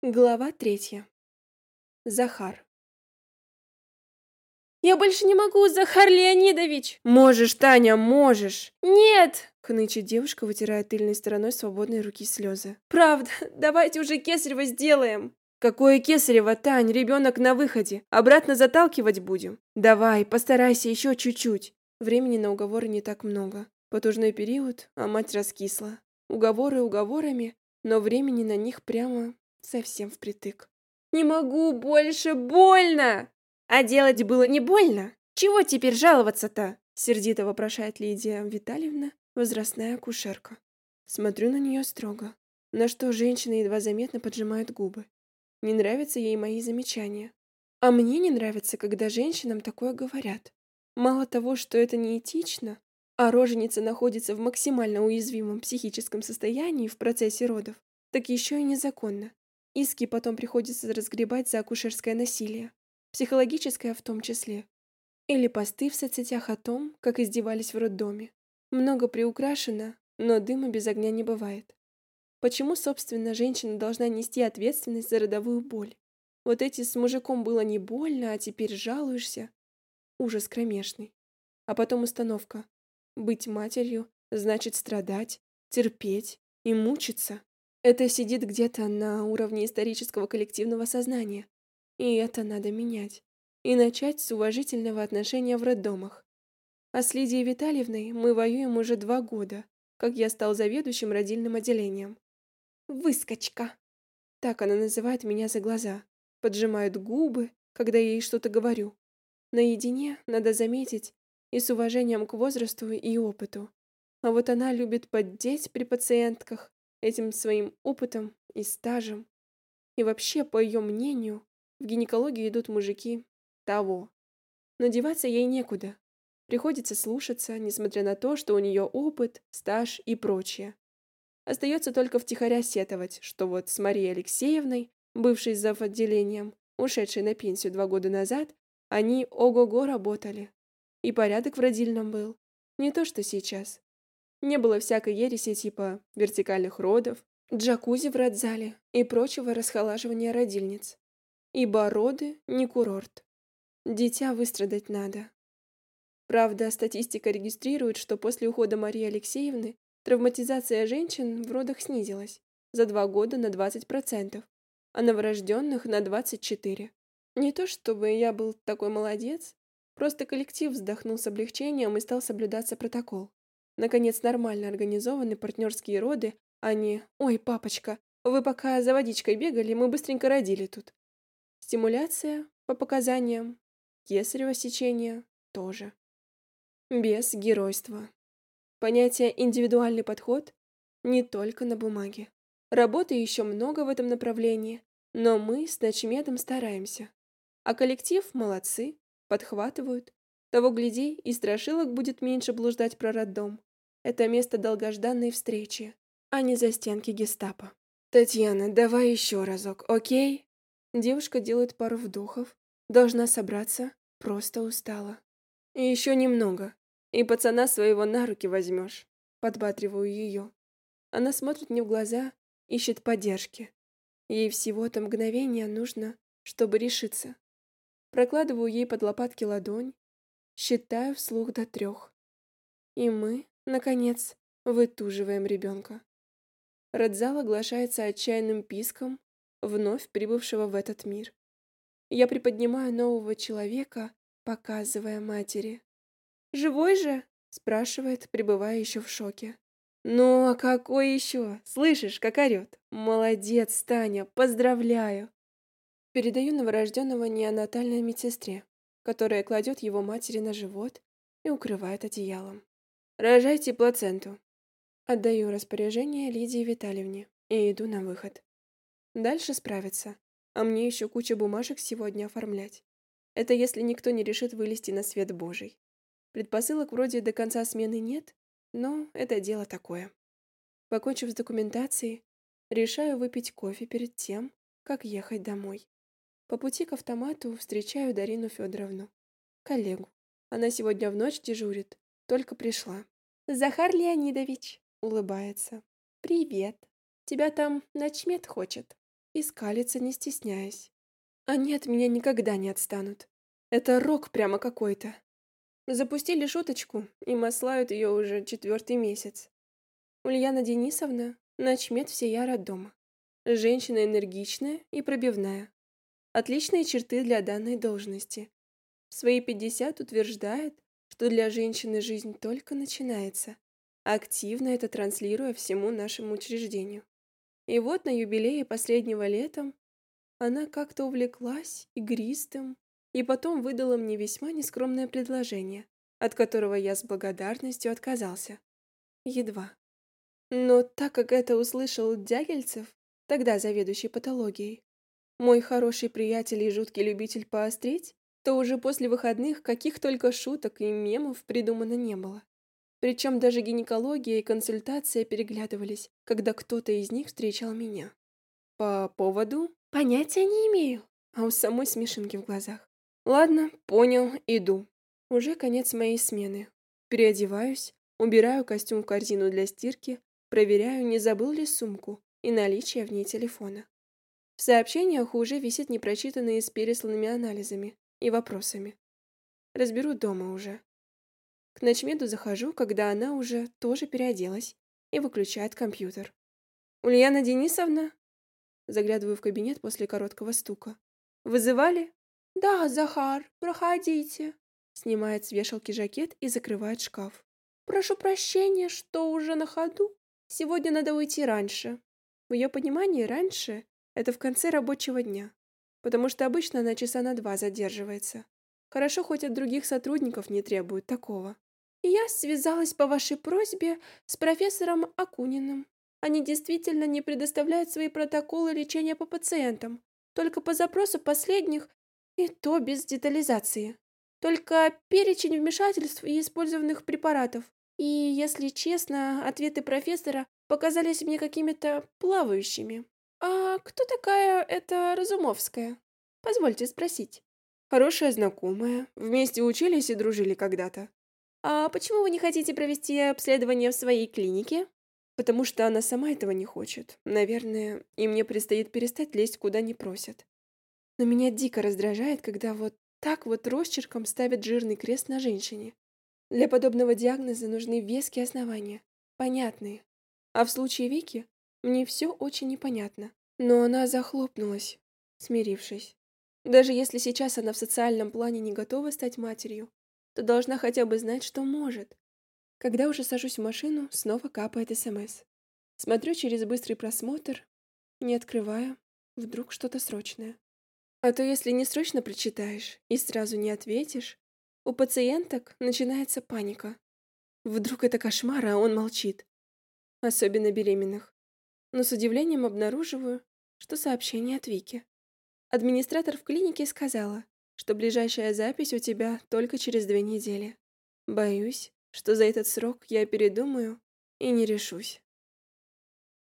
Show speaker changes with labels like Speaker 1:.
Speaker 1: Глава третья. Захар. «Я больше не могу, Захар Леонидович!»
Speaker 2: «Можешь, Таня, можешь!»
Speaker 1: «Нет!»
Speaker 2: — хнычет девушка, вытирая тыльной стороной свободной руки слезы.
Speaker 1: «Правда, давайте уже кесарево сделаем!»
Speaker 2: «Какое кесарево, Тань, ребенок на выходе. Обратно заталкивать будем. Давай, постарайся еще чуть-чуть». Времени на уговоры не так много. Потужной период, а мать раскисла. Уговоры уговорами, но времени на них прямо совсем впритык.
Speaker 1: «Не могу больше, больно!» «А делать было не больно? Чего теперь жаловаться-то?»
Speaker 2: Сердито вопрошает Лидия Витальевна, возрастная акушерка. Смотрю на нее строго, на что женщина едва заметно поджимает губы. Не нравятся ей мои замечания. А мне не нравится, когда женщинам такое говорят. Мало того, что это неэтично, а роженица находится в максимально уязвимом психическом состоянии в процессе родов, так еще и незаконно. Иски потом приходится разгребать за акушерское насилие, психологическое в том числе. Или посты в соцсетях о том, как издевались в роддоме. Много приукрашено, но дыма без огня не бывает. Почему, собственно, женщина должна нести ответственность за родовую боль? Вот эти с мужиком было не больно, а теперь жалуешься. Ужас кромешный. А потом установка. Быть матерью значит страдать, терпеть и мучиться. Это сидит где-то на уровне исторического коллективного сознания. И это надо менять. И начать с уважительного отношения в роддомах. А с Лидией Витальевной мы воюем уже два года, как я стал заведующим родильным отделением. Выскочка. Так она называет меня за глаза. Поджимает губы, когда я ей что-то говорю. Наедине, надо заметить, и с уважением к возрасту и опыту. А вот она любит поддеть при пациентках, этим своим опытом и стажем. И вообще, по ее мнению, в гинекологии идут мужики того. Но деваться ей некуда. Приходится слушаться, несмотря на то, что у нее опыт, стаж и прочее. Остается только втихаря сетовать, что вот с Марией Алексеевной, бывшей зав. отделением, ушедшей на пенсию два года назад, они ого-го работали. И порядок в родильном был. Не то, что сейчас. Не было всякой ереси типа вертикальных родов, джакузи в родзале и прочего расхолаживания родильниц. Ибо роды не курорт. Дитя выстрадать надо. Правда, статистика регистрирует, что после ухода Марии Алексеевны травматизация женщин в родах снизилась за два года на 20%, а новорожденных на 24%. Не то чтобы я был такой молодец, просто коллектив вздохнул с облегчением и стал соблюдаться протокол. Наконец, нормально организованы партнерские роды, а не «Ой, папочка, вы пока за водичкой бегали, мы быстренько родили тут». Стимуляция, по показаниям, кесарево сечение тоже. Без геройства. Понятие «индивидуальный подход» не только на бумаге. Работы еще много в этом направлении, но мы с Ночмедом стараемся. А коллектив молодцы, подхватывают. Того гляди, и страшилок будет меньше блуждать про роддом. Это место долгожданной встречи, а не за стенки гестапо. «Татьяна, давай еще разок, окей?» Девушка делает пару вдохов. Должна собраться, просто устала. И еще немного. И пацана своего на руки возьмешь. Подбатриваю ее. Она смотрит мне в глаза, ищет поддержки. Ей всего-то мгновение нужно, чтобы решиться. Прокладываю ей под лопатки ладонь, считаю вслух до трех. И мы Наконец, вытуживаем ребенка. Радзал оглашается отчаянным писком вновь прибывшего в этот мир. Я приподнимаю нового человека, показывая матери. «Живой же?» – спрашивает, пребывая еще в шоке. «Ну, а какой еще? Слышишь, как орет? Молодец, Таня, поздравляю!» Передаю новорожденного неонатальной медсестре, которая кладет его матери на живот и укрывает одеялом. Рожайте плаценту. Отдаю распоряжение Лидии Витальевне и иду на выход. Дальше справиться, а мне еще куча бумажек сегодня оформлять. Это если никто не решит вылезти на свет Божий. Предпосылок вроде до конца смены нет, но это дело такое. Покончив с документацией, решаю выпить кофе перед тем, как ехать домой. По пути к автомату встречаю Дарину Федоровну, коллегу. Она сегодня в ночь дежурит, только пришла. «Захар Леонидович», — улыбается. «Привет. Тебя там ночмед хочет. и скалится, не стесняясь. Они от меня никогда не отстанут. Это рок прямо какой-то. Запустили шуточку, и маслают ее уже четвертый месяц. Ульяна Денисовна – начмет всея роддома. Женщина энергичная и пробивная. Отличные черты для данной должности. В свои 50 утверждает, что для женщины жизнь только начинается, активно это транслируя всему нашему учреждению. И вот на юбилее последнего лета она как-то увлеклась игристым и потом выдала мне весьма нескромное предложение, от которого я с благодарностью отказался. Едва. Но так как это услышал Дягельцев, тогда заведующий патологией, мой хороший приятель и жуткий любитель поострить, то уже после выходных каких только шуток и мемов придумано не было. Причем даже гинекология и консультация переглядывались, когда кто-то из них встречал меня. По поводу понятия не имею, а у самой смешинки в глазах. Ладно, понял, иду. Уже конец моей смены. Переодеваюсь, убираю костюм в корзину для стирки, проверяю, не забыл ли сумку и наличие в ней телефона. В сообщениях уже висит непрочитанные с пересланными анализами и вопросами. Разберу дома уже. К ночмеду захожу, когда она уже тоже переоделась и выключает компьютер. «Ульяна Денисовна?» Заглядываю в кабинет после короткого стука. «Вызывали?» «Да, Захар, проходите». Снимает с вешалки жакет и закрывает шкаф. «Прошу прощения, что уже на ходу. Сегодня надо уйти раньше». В ее понимании раньше — это в конце рабочего дня потому что обычно она часа на два задерживается. Хорошо, хоть от других сотрудников не требуют такого. я связалась по вашей просьбе с профессором Акуниным. Они действительно не предоставляют свои протоколы лечения по пациентам, только по запросу последних, и то без детализации. Только перечень вмешательств и использованных препаратов. И, если честно, ответы профессора показались мне какими-то плавающими. «А кто такая эта Разумовская? Позвольте спросить». «Хорошая знакомая. Вместе учились и дружили когда-то». «А почему вы не хотите провести обследование в своей клинике?» «Потому что она сама этого не хочет. Наверное, и мне предстоит перестать лезть, куда не просят. Но меня дико раздражает, когда вот так вот росчерком ставят жирный крест на женщине. Для подобного диагноза нужны веские основания, понятные. А в случае Вики мне все очень непонятно. Но она захлопнулась, смирившись. Даже если сейчас она в социальном плане не готова стать матерью, то должна хотя бы знать, что может. Когда уже сажусь в машину, снова капает СМС. Смотрю через быстрый просмотр, не открывая, вдруг что-то срочное. А то если не срочно прочитаешь и сразу не ответишь, у пациенток начинается паника. Вдруг это кошмар, а он молчит. Особенно беременных но с удивлением обнаруживаю, что сообщение от Вики. Администратор в клинике сказала, что ближайшая запись у тебя только через две недели. Боюсь, что за этот срок я передумаю и не решусь.